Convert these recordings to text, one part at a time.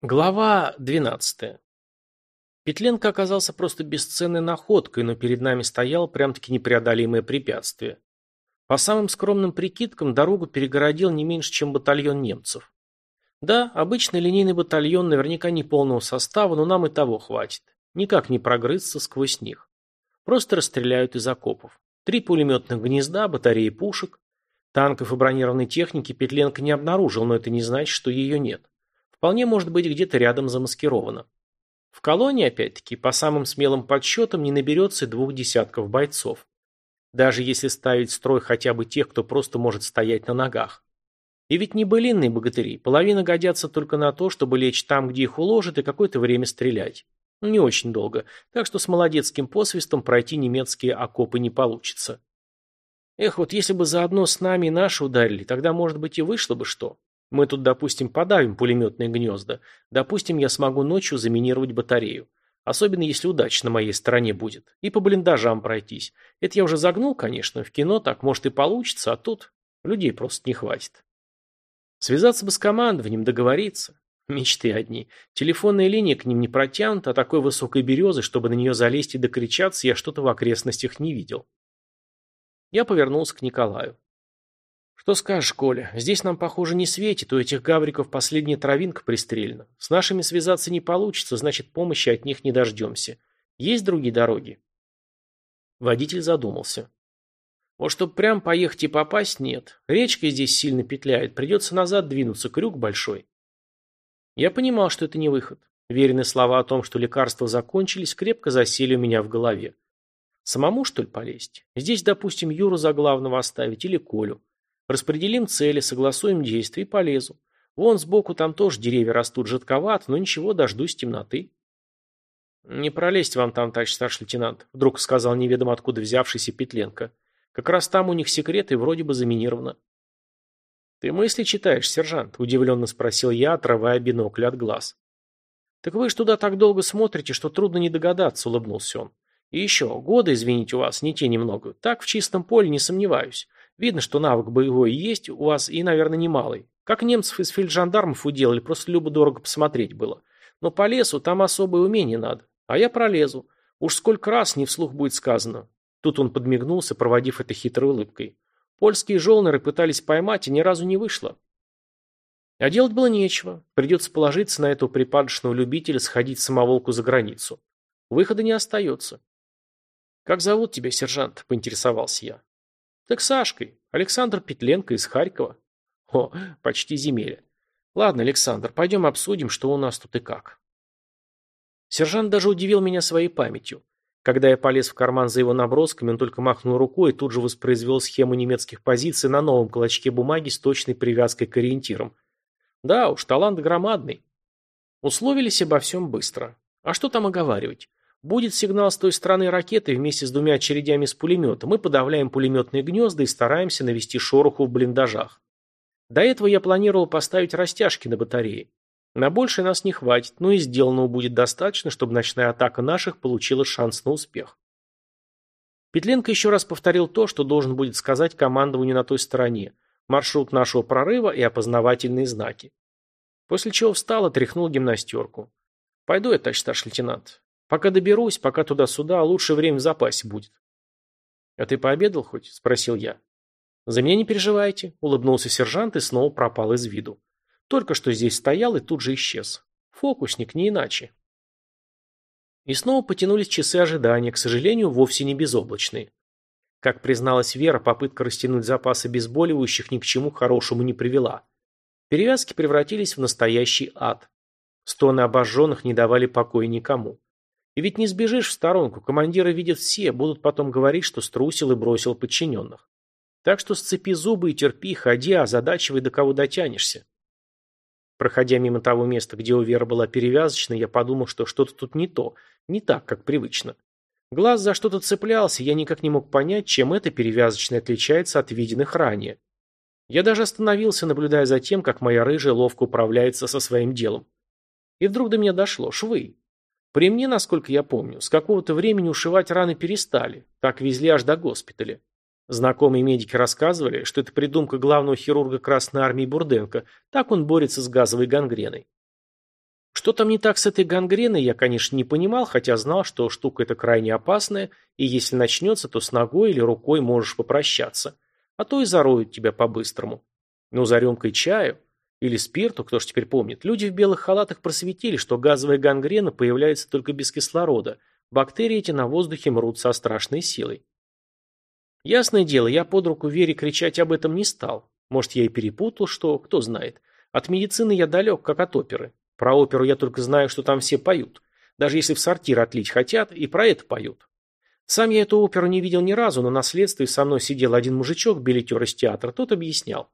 Глава 12. Петленко оказался просто бесценной находкой, но перед нами стоял прям-таки непреодолимое препятствие. По самым скромным прикидкам, дорогу перегородил не меньше, чем батальон немцев. Да, обычный линейный батальон, наверняка не полного состава, но нам и того хватит. Никак не прогрызться сквозь них. Просто расстреляют из окопов. Три пулеметных гнезда, батареи пушек. Танков и бронированной техники Петленко не обнаружил, но это не значит, что ее нет. Вполне может быть где-то рядом замаскировано. В колонии, опять-таки, по самым смелым подсчетам, не наберется и двух десятков бойцов. Даже если ставить строй хотя бы тех, кто просто может стоять на ногах. И ведь не былинные богатыри, половина годятся только на то, чтобы лечь там, где их уложат, и какое-то время стрелять. Ну, не очень долго, так что с молодецким посвистом пройти немецкие окопы не получится. Эх, вот если бы заодно с нами и наши ударили, тогда, может быть, и вышло бы что. Мы тут, допустим, подавим пулеметные гнезда. Допустим, я смогу ночью заминировать батарею. Особенно, если удача на моей стороне будет. И по блиндажам пройтись. Это я уже загнул, конечно. В кино так, может, и получится, а тут людей просто не хватит. Связаться бы с командованием, договориться. Мечты одни. Телефонная линия к ним не протянута, а такой высокой березы, чтобы на нее залезть и докричаться, я что-то в окрестностях не видел. Я повернулся к Николаю. «Что скажешь, Коля? Здесь нам, похоже, не светит, у этих гавриков последняя травинка пристрелена. С нашими связаться не получится, значит, помощи от них не дождемся. Есть другие дороги?» Водитель задумался. Вот чтоб прям поехать и попасть, нет. Речка здесь сильно петляет, придется назад двинуться, крюк большой. Я понимал, что это не выход. Веренные слова о том, что лекарства закончились, крепко засели у меня в голове. Самому, что ли, полезть? Здесь, допустим, Юру за главного оставить или Колю. Распределим цели, согласуем действия и полезу. Вон сбоку там тоже деревья растут жидковато, но ничего, дождусь темноты. «Не пролезть вам там, товарищ старший лейтенант», — вдруг сказал неведомо откуда взявшийся Петленко. «Как раз там у них секрет и вроде бы заминировано». «Ты мысли читаешь, сержант?» – удивленно спросил я, отрывая бинокль от глаз. «Так вы ж туда так долго смотрите, что трудно не догадаться», – улыбнулся он. «И еще, годы, извините, у вас не те немного. Так в чистом поле не сомневаюсь. Видно, что навык боевой есть у вас и, наверное, немалый. Как немцев из фельджандармов уделали, просто любо-дорого посмотреть было. Но по лесу там особое умение надо. А я пролезу. Уж сколько раз не вслух будет сказано. Тут он подмигнулся, проводив это хитрой улыбкой. Польские жолнеры пытались поймать, и ни разу не вышло. А делать было нечего. Придется положиться на этого припадочного любителя сходить самоволку за границу. Выхода не остается. «Как зовут тебя, сержант?» – поинтересовался я. Так Сашкой. Александр Петленко из Харькова. О, почти земеля. Ладно, Александр, пойдем обсудим, что у нас тут и как. Сержант даже удивил меня своей памятью. Когда я полез в карман за его набросками, он только махнул рукой и тут же воспроизвел схему немецких позиций на новом клочке бумаги с точной привязкой к ориентирам. Да уж, талант громадный. Условились обо всем быстро. А что там оговаривать? Будет сигнал с той стороны ракеты вместе с двумя очередями с пулемета. Мы подавляем пулеметные гнезда и стараемся навести шороху в блиндажах. До этого я планировал поставить растяжки на батарее. На большее нас не хватит, но и сделанного будет достаточно, чтобы ночная атака наших получила шанс на успех. Петленко еще раз повторил то, что должен будет сказать командованию на той стороне, маршрут нашего прорыва и опознавательные знаки. После чего встал и тряхнул гимнастерку. «Пойду я, товарищ старший лейтенант. Пока доберусь, пока туда-сюда, лучше время в запасе будет. А ты пообедал хоть? Спросил я. За меня не переживайте, улыбнулся сержант и снова пропал из виду. Только что здесь стоял и тут же исчез. Фокусник, не иначе. И снова потянулись часы ожидания, к сожалению, вовсе не безоблачные. Как призналась Вера, попытка растянуть запасы обезболивающих ни к чему хорошему не привела. Перевязки превратились в настоящий ад. Стоны обожженных не давали покоя никому. И ведь не сбежишь в сторонку, командиры видят все, будут потом говорить, что струсил и бросил подчиненных. Так что сцепи зубы и терпи, ходи, озадачивай, до кого дотянешься. Проходя мимо того места, где у Веры была перевязочная, я подумал, что что-то тут не то, не так, как привычно. Глаз за что-то цеплялся, я никак не мог понять, чем эта перевязочная отличается от виденных ранее. Я даже остановился, наблюдая за тем, как моя рыжая ловко управляется со своим делом. И вдруг до меня дошло. Швы. При мне, насколько я помню, с какого-то времени ушивать раны перестали, так везли аж до госпиталя. Знакомые медики рассказывали, что это придумка главного хирурга Красной Армии Бурденко, так он борется с газовой гангреной. Что там не так с этой гангреной, я, конечно, не понимал, хотя знал, что штука эта крайне опасная, и если начнется, то с ногой или рукой можешь попрощаться. А то и зароют тебя по-быстрому. Но за рюмкой чаю или спирту, кто ж теперь помнит, люди в белых халатах просветили, что газовая гангрена появляется только без кислорода. Бактерии эти на воздухе мрут со страшной силой. Ясное дело, я под руку Вере кричать об этом не стал. Может, я и перепутал, что, кто знает. От медицины я далек, как от оперы. Про оперу я только знаю, что там все поют. Даже если в сортир отлить хотят, и про это поют. Сам я эту оперу не видел ни разу, но на следствии со мной сидел один мужичок, билетер из театра, тот объяснял.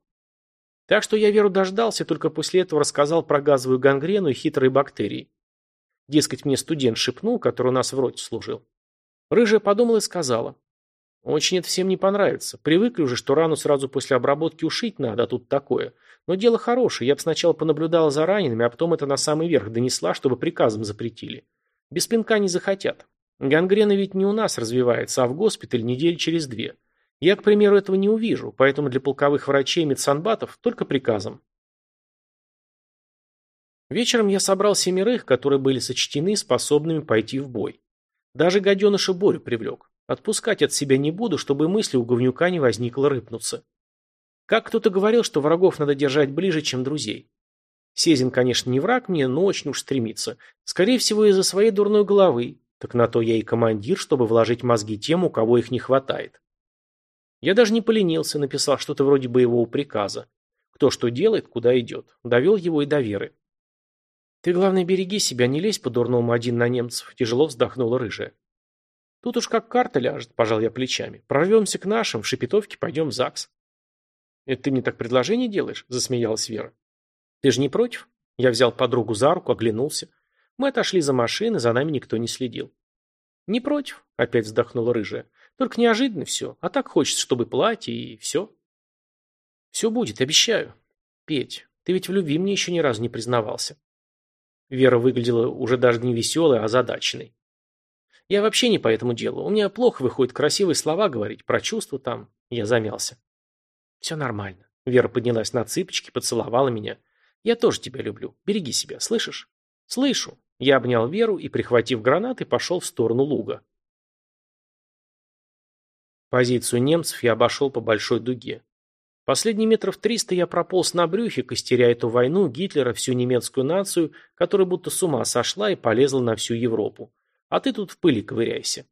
Так что я Веру дождался, только после этого рассказал про газовую гангрену и хитрые бактерии. Дескать, мне студент шепнул, который у нас в роте служил. Рыжая подумала и сказала. Очень это всем не понравится. Привыкли уже, что рану сразу после обработки ушить надо, а тут такое. Но дело хорошее. Я бы сначала понаблюдала за ранеными, а потом это на самый верх донесла, чтобы приказом запретили. Без пинка не захотят. Гангрена ведь не у нас развивается, а в госпиталь недели через две. Я, к примеру, этого не увижу, поэтому для полковых врачей и медсанбатов только приказом. Вечером я собрал семерых, которые были сочтены способными пойти в бой. Даже гаденыша Борю привлек. Отпускать от себя не буду, чтобы мысли у говнюка не возникло рыпнуться. Как кто-то говорил, что врагов надо держать ближе, чем друзей. Сезин, конечно, не враг мне, но очень уж стремится. Скорее всего, из-за своей дурной головы. Так на то я и командир, чтобы вложить мозги тем, у кого их не хватает. Я даже не поленился, написал что-то вроде боевого приказа. Кто что делает, куда идет. Довел его и до веры. «Ты, главное, береги себя, не лезь по-дурному один на немцев», – тяжело вздохнула рыжая. «Тут уж как карта ляжет», – пожал я плечами. «Прорвемся к нашим, в Шепетовке пойдем в ЗАГС». «Это ты мне так предложение делаешь?» – засмеялась Вера. «Ты же не против?» Я взял подругу за руку, оглянулся. Мы отошли за машины, за нами никто не следил. «Не против», – опять вздохнула рыжая. «Только неожиданно все. А так хочется, чтобы платье и все». «Все будет, обещаю. Петь, ты ведь в любви мне еще ни разу не признавался». Вера выглядела уже даже не веселой, а озадаченной. Я вообще не по этому делу. У меня плохо выходит красивые слова говорить, про чувства там. Я замялся. Все нормально. Вера поднялась на цыпочки, поцеловала меня. Я тоже тебя люблю. Береги себя, слышишь? Слышу. Я обнял Веру и, прихватив гранаты, пошел в сторону луга. Позицию немцев я обошел по большой дуге. Последние метров триста я прополз на брюхе, костеря эту войну, Гитлера, всю немецкую нацию, которая будто с ума сошла и полезла на всю Европу. А ты тут в пыли ковыряйся.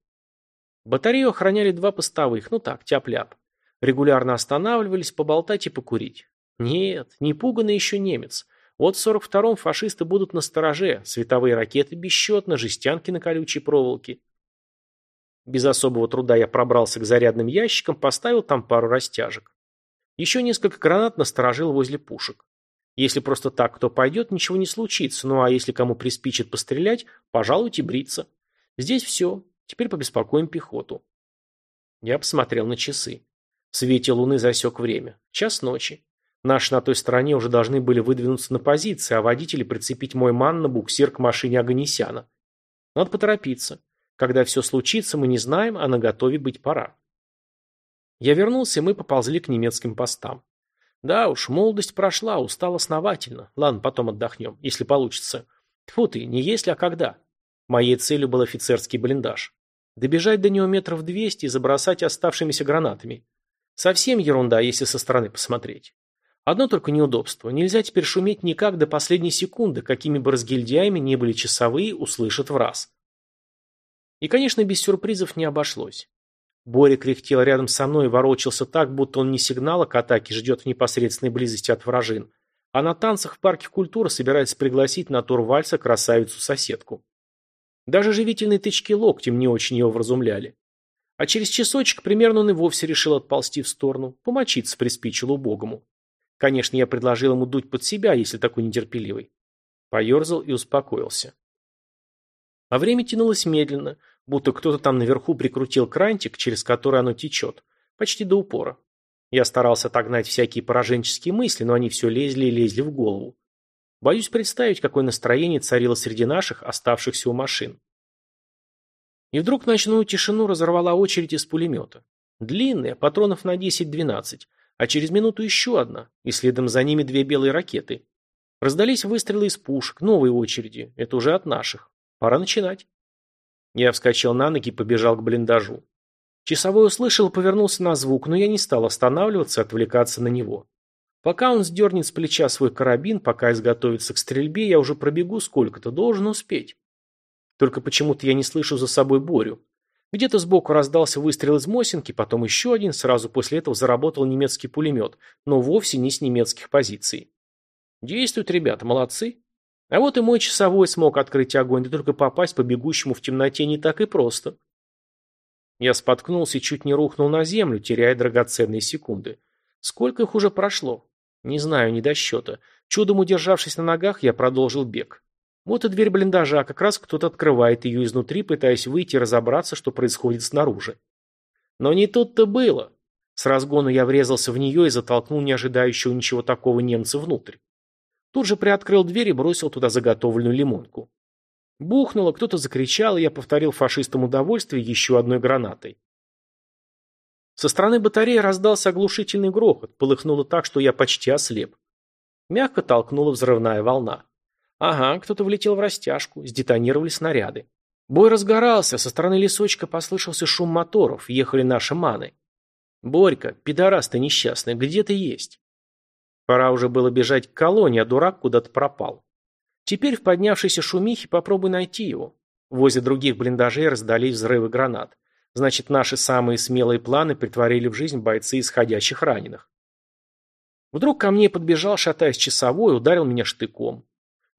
Батарею охраняли два постовых, ну так, тяп-ляп. Регулярно останавливались поболтать и покурить. Нет, не пуганный еще немец. Вот в 42-м фашисты будут на стороже, световые ракеты бесчетно, жестянки на колючей проволоке. Без особого труда я пробрался к зарядным ящикам, поставил там пару растяжек. Еще несколько гранат насторожил возле пушек. Если просто так кто пойдет, ничего не случится, ну а если кому приспичит пострелять, пожалуйте бриться. Здесь все, теперь побеспокоим пехоту. Я посмотрел на часы. В свете луны засек время. Час ночи. Наши на той стороне уже должны были выдвинуться на позиции, а водители прицепить мой ман на буксир к машине Аганесяна. Надо поторопиться. Когда все случится, мы не знаем, а на готове быть пора. Я вернулся, и мы поползли к немецким постам. Да уж, молодость прошла, устал основательно. Ладно, потом отдохнем, если получится. Тьфу ты, не если, а когда. Моей целью был офицерский блиндаж. Добежать до него метров двести и забросать оставшимися гранатами. Совсем ерунда, если со стороны посмотреть. Одно только неудобство. Нельзя теперь шуметь никак до последней секунды, какими бы разгильдяями не были часовые, услышат в раз. И, конечно, без сюрпризов не обошлось. Боря кряхтел рядом со мной и ворочался так, будто он не сигнала к атаке ждет в непосредственной близости от вражин, а на танцах в парке культуры собирается пригласить на тур вальса красавицу-соседку. Даже живительные тычки локтем не очень его вразумляли. А через часочек примерно он и вовсе решил отползти в сторону, помочиться приспичил убогому. Конечно, я предложил ему дуть под себя, если такой нетерпеливый. Поерзал и успокоился. А время тянулось медленно, будто кто-то там наверху прикрутил крантик, через который оно течет, почти до упора. Я старался отогнать всякие пораженческие мысли, но они все лезли и лезли в голову. Боюсь представить, какое настроение царило среди наших, оставшихся у машин. И вдруг ночную тишину разорвала очередь из пулемета. Длинная, патронов на 10-12, а через минуту еще одна, и следом за ними две белые ракеты. Раздались выстрелы из пушек, новые очереди. Это уже от наших. Пора начинать. Я вскочил на ноги и побежал к блиндажу. Часовой услышал и повернулся на звук, но я не стал останавливаться отвлекаться на него. Пока он сдернет с плеча свой карабин, пока изготовится к стрельбе, я уже пробегу сколько-то, должен успеть. Только почему-то я не слышу за собой Борю. Где-то сбоку раздался выстрел из Мосинки, потом еще один, сразу после этого заработал немецкий пулемет, но вовсе не с немецких позиций. Действуют ребята, молодцы. А вот и мой часовой смог открыть огонь, да только попасть по бегущему в темноте не так и просто. Я споткнулся и чуть не рухнул на землю, теряя драгоценные секунды. Сколько их уже прошло? Не знаю, не до счета. Чудом удержавшись на ногах, я продолжил бег. Вот и дверь блиндажа, как раз кто-то открывает ее изнутри, пытаясь выйти и разобраться, что происходит снаружи. Но не тут-то было. С разгону я врезался в нее и затолкнул неожидающего ничего такого немца внутрь. Тут же приоткрыл дверь и бросил туда заготовленную лимонку. Бухнуло, кто-то закричал, и я повторил фашистам удовольствие еще одной гранатой. Со стороны батареи раздался оглушительный грохот, полыхнуло так, что я почти ослеп. Мягко толкнула взрывная волна. Ага, кто-то влетел в растяжку, сдетонировали снаряды. Бой разгорался, со стороны лесочка послышался шум моторов, ехали наши маны. «Борька, пидорас ты несчастный, где ты есть?» Пора уже было бежать к колонии, а дурак куда-то пропал. Теперь в поднявшейся шумихе попробуй найти его. Возле других блиндажей раздались взрывы гранат. Значит, наши самые смелые планы притворили в жизнь бойцы исходящих раненых. Вдруг ко мне подбежал, шатаясь часовой, ударил меня штыком.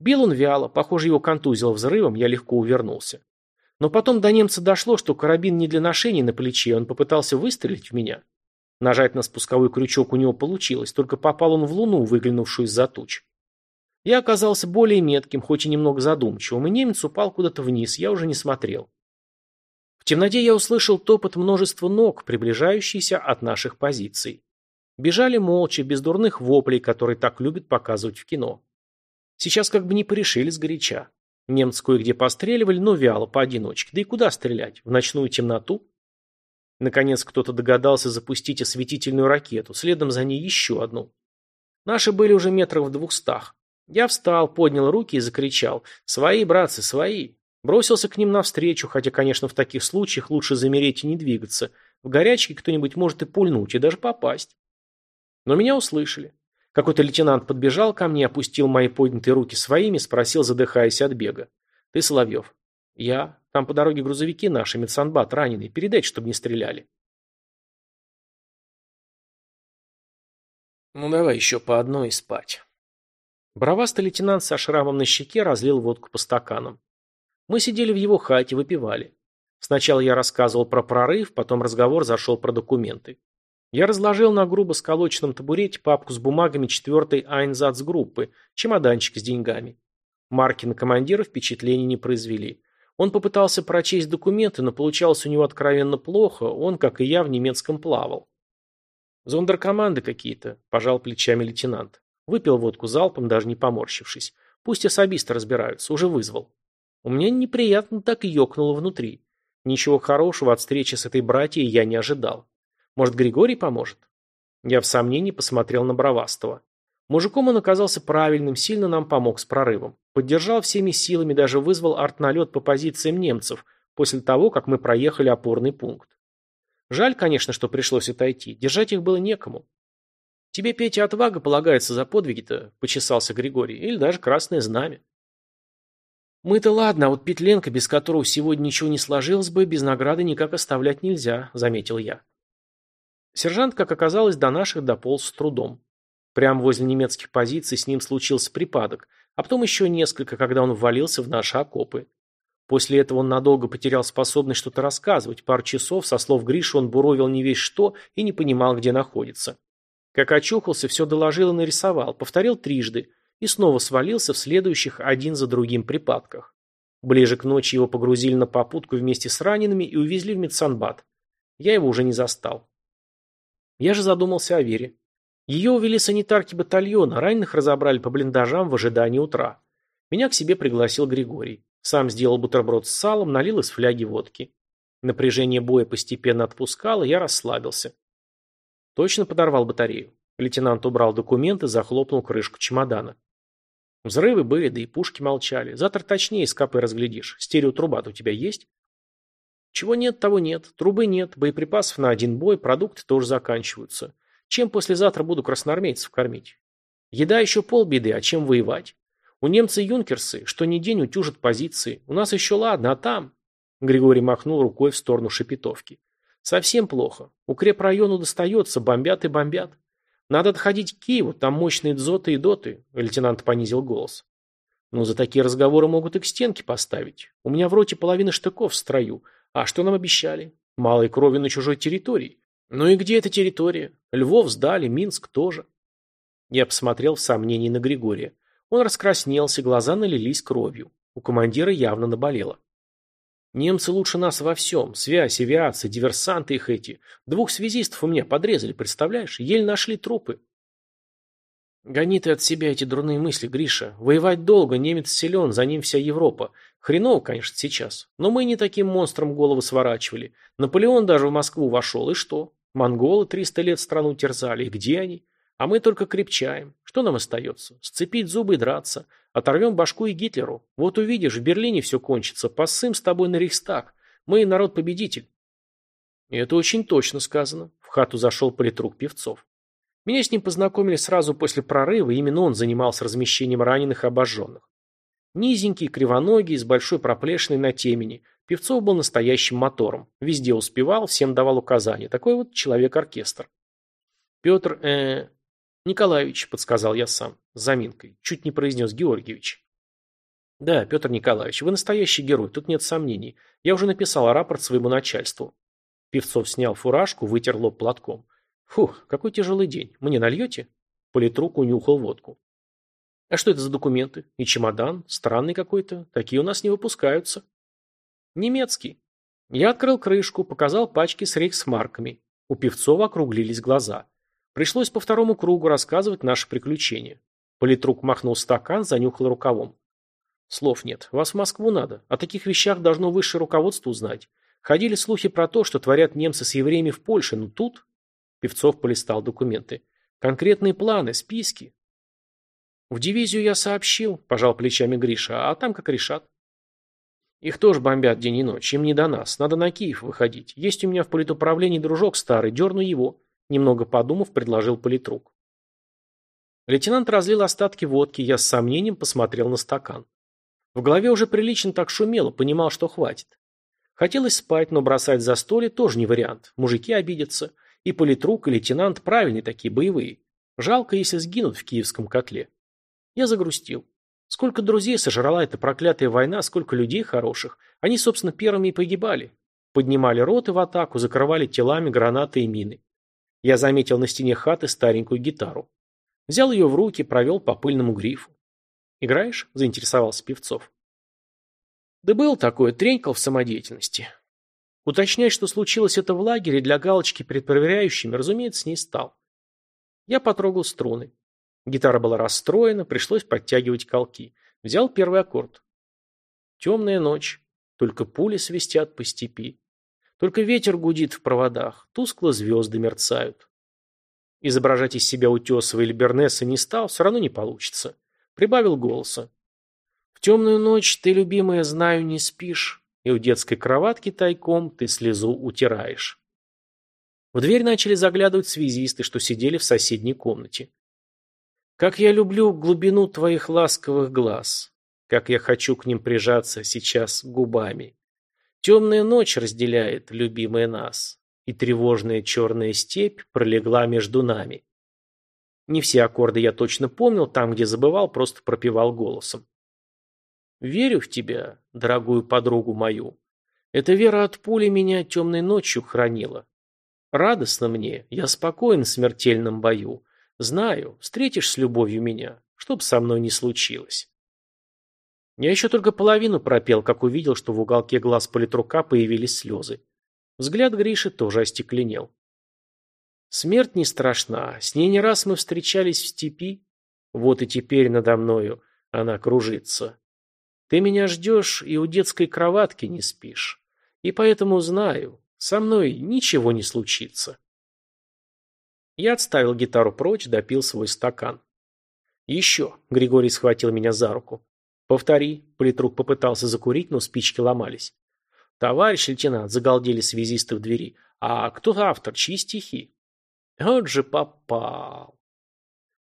Бил он вяло, похоже, его контузило взрывом, я легко увернулся. Но потом до немца дошло, что карабин не для ношения на плече, он попытался выстрелить в меня. Нажать на спусковой крючок у него получилось, только попал он в луну, выглянувшую из-за туч. Я оказался более метким, хоть и немного задумчивым, и немец упал куда-то вниз, я уже не смотрел. В темноте я услышал топот множества ног, приближающиеся от наших позиций. Бежали молча, без дурных воплей, которые так любят показывать в кино. Сейчас как бы не порешили сгоряча. Немцы кое-где постреливали, но вяло, поодиночке. Да и куда стрелять? В ночную темноту? Наконец кто-то догадался запустить осветительную ракету, следом за ней еще одну. Наши были уже метров в двухстах. Я встал, поднял руки и закричал «Свои, братцы, свои!» Бросился к ним навстречу, хотя, конечно, в таких случаях лучше замереть и не двигаться. В горячке кто-нибудь может и пульнуть, и даже попасть. Но меня услышали. Какой-то лейтенант подбежал ко мне, опустил мои поднятые руки своими, спросил, задыхаясь от бега. «Ты Соловьев?» «Я. Там по дороге грузовики наши, медсанбат, раненые. Передайте, чтобы не стреляли». «Ну давай еще по одной и спать». Бравастый лейтенант со шрамом на щеке разлил водку по стаканам. Мы сидели в его хате, выпивали. Сначала я рассказывал про прорыв, потом разговор зашел про документы. Я разложил на грубо сколоченном табурете папку с бумагами четвертой Айнзац-группы, чемоданчик с деньгами. Марки на командира впечатления не произвели. Он попытался прочесть документы, но получалось у него откровенно плохо, он, как и я, в немецком плавал. «Зондеркоманды какие-то», – пожал плечами лейтенант. Выпил водку залпом, даже не поморщившись. Пусть особисты разбираются, уже вызвал. У меня неприятно так ёкнуло внутри. Ничего хорошего от встречи с этой братьей я не ожидал. Может, Григорий поможет? Я в сомнении посмотрел на Бравастова. Мужиком он оказался правильным, сильно нам помог с прорывом. Поддержал всеми силами, даже вызвал артналет по позициям немцев, после того, как мы проехали опорный пункт. Жаль, конечно, что пришлось отойти. Держать их было некому. Тебе, Петя, отвага полагается за подвиги-то, почесался Григорий, или даже красное знамя. Мы-то ладно, а вот Петленко, без которого сегодня ничего не сложилось бы, без награды никак оставлять нельзя, заметил я. Сержант, как оказалось, до наших дополз с трудом. Прямо возле немецких позиций с ним случился припадок, а потом еще несколько, когда он ввалился в наши окопы. После этого он надолго потерял способность что-то рассказывать. Пару часов, со слов Гриши, он буровил не весь что и не понимал, где находится. Как очухался, все доложил и нарисовал, повторил трижды – и снова свалился в следующих один за другим припадках. Ближе к ночи его погрузили на попутку вместе с ранеными и увезли в медсанбат. Я его уже не застал. Я же задумался о Вере. Ее увели санитарки батальона, раненых разобрали по блиндажам в ожидании утра. Меня к себе пригласил Григорий. Сам сделал бутерброд с салом, налил из фляги водки. Напряжение боя постепенно отпускало, я расслабился. Точно подорвал батарею. Лейтенант убрал документы, захлопнул крышку чемодана. Взрывы были, да и пушки молчали. Завтра точнее из КП разглядишь. Стереотруба-то у тебя есть? Чего нет, того нет. Трубы нет, боеприпасов на один бой, продукты тоже заканчиваются. Чем послезавтра буду красноармейцев кормить? Еда еще полбеды, а чем воевать? У немца юнкерсы, что ни день утюжат позиции. У нас еще ладно, а там... Григорий махнул рукой в сторону Шепетовки. Совсем плохо. Укрепрайону достается, бомбят и бомбят. Надо отходить к Киеву, там мощные дзоты и доты, лейтенант понизил голос. Ну, за такие разговоры могут и к стенке поставить. У меня в роте половина штыков в строю. А что нам обещали? Малой крови на чужой территории. Ну и где эта территория? Львов сдали, Минск тоже. Я посмотрел в сомнении на Григория. Он раскраснелся, глаза налились кровью. У командира явно наболело. Немцы лучше нас во всем. Связь, авиация, диверсанты их эти. Двух связистов у меня подрезали, представляешь? Еле нашли трупы. Гони ты от себя эти дурные мысли, Гриша. Воевать долго, немец силен, за ним вся Европа. Хреново, конечно, сейчас. Но мы не таким монстром головы сворачивали. Наполеон даже в Москву вошел, и что? Монголы триста лет страну терзали, и где они? А мы только крепчаем. Что нам остается? Сцепить зубы и драться. Оторвем башку и Гитлеру. Вот увидишь, в Берлине все кончится. Поссым с тобой на Рейхстаг. Мы народ-победитель. Это очень точно сказано. В хату зашел политрук Певцов. Меня с ним познакомили сразу после прорыва, именно он занимался размещением раненых и обожженных. Низенький, кривоногий, с большой проплешиной на темени. Певцов был настоящим мотором. Везде успевал, всем давал указания. Такой вот человек-оркестр. Петр, э, «Николаевич», — подсказал я сам, с заминкой. Чуть не произнес Георгиевич. «Да, Петр Николаевич, вы настоящий герой, тут нет сомнений. Я уже написал рапорт своему начальству». Певцов снял фуражку, вытер лоб платком. «Фух, какой тяжелый день. Мне нальете?» Политрук унюхал водку. «А что это за документы? И чемодан? Странный какой-то. Такие у нас не выпускаются». «Немецкий». Я открыл крышку, показал пачки с рейхсмарками. У Певцова округлились глаза. Пришлось по второму кругу рассказывать наши приключения. Политрук махнул стакан, занюхал рукавом. Слов нет. Вас в Москву надо. О таких вещах должно высшее руководство узнать. Ходили слухи про то, что творят немцы с евреями в Польше, но тут... Певцов полистал документы. Конкретные планы, списки. В дивизию я сообщил, пожал плечами Гриша, а там как решат. Их тоже бомбят день и ночь, им не до нас. Надо на Киев выходить. Есть у меня в политуправлении дружок старый, дерну его. Немного подумав, предложил политрук. Лейтенант разлил остатки водки, я с сомнением посмотрел на стакан. В голове уже прилично так шумело, понимал, что хватит. Хотелось спать, но бросать за столе тоже не вариант. Мужики обидятся. И политрук, и лейтенант правильные такие, боевые. Жалко, если сгинут в киевском котле. Я загрустил. Сколько друзей сожрала эта проклятая война, сколько людей хороших. Они, собственно, первыми и погибали. Поднимали роты в атаку, закрывали телами гранаты и мины. Я заметил на стене хаты старенькую гитару. Взял ее в руки, провел по пыльному грифу. «Играешь?» – заинтересовался Певцов. «Да был такое, тренькал в самодеятельности». Уточнять, что случилось это в лагере, для галочки перед проверяющими, разумеется, не стал. Я потрогал струны. Гитара была расстроена, пришлось подтягивать колки. Взял первый аккорд. Темная ночь, только пули свистят по степи. Только ветер гудит в проводах, тускло звезды мерцают. Изображать из себя Утесова или Бернеса не стал, все равно не получится. Прибавил голоса. В темную ночь ты, любимая, знаю, не спишь, и у детской кроватки тайком ты слезу утираешь. В дверь начали заглядывать связисты, что сидели в соседней комнате. Как я люблю глубину твоих ласковых глаз, как я хочу к ним прижаться сейчас губами. Темная ночь разделяет, любимая нас, и тревожная черная степь пролегла между нами. Не все аккорды я точно помнил, там, где забывал, просто пропевал голосом. Верю в тебя, дорогую подругу мою. Эта вера от пули меня темной ночью хранила. Радостно мне, я спокоен в смертельном бою. Знаю, встретишь с любовью меня, чтоб со мной не случилось. Я еще только половину пропел, как увидел, что в уголке глаз политрука появились слезы. Взгляд Гриши тоже остекленел. Смерть не страшна, с ней не раз мы встречались в степи. Вот и теперь надо мною она кружится. Ты меня ждешь и у детской кроватки не спишь. И поэтому знаю, со мной ничего не случится. Я отставил гитару прочь, допил свой стакан. «Еще», — Григорий схватил меня за руку. «Повтори», — политрук попытался закурить, но спички ломались. «Товарищ лейтенант», — загалдели связисты в двери. «А кто автор? Чьи стихи?» «Вот же попал».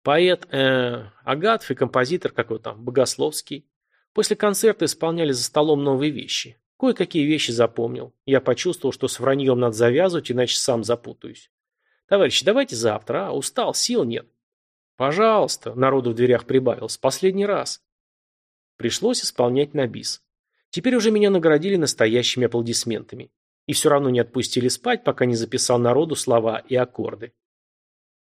Поэт э, Агатов и композитор, как его там, Богословский. После концерта исполняли за столом новые вещи. Кое-какие вещи запомнил. Я почувствовал, что с враньем надо завязывать, иначе сам запутаюсь. Товарищи, давайте завтра, а? Устал, сил нет. Пожалуйста, народу в дверях прибавилось. Последний раз. Пришлось исполнять на бис. Теперь уже меня наградили настоящими аплодисментами. И все равно не отпустили спать, пока не записал народу слова и аккорды.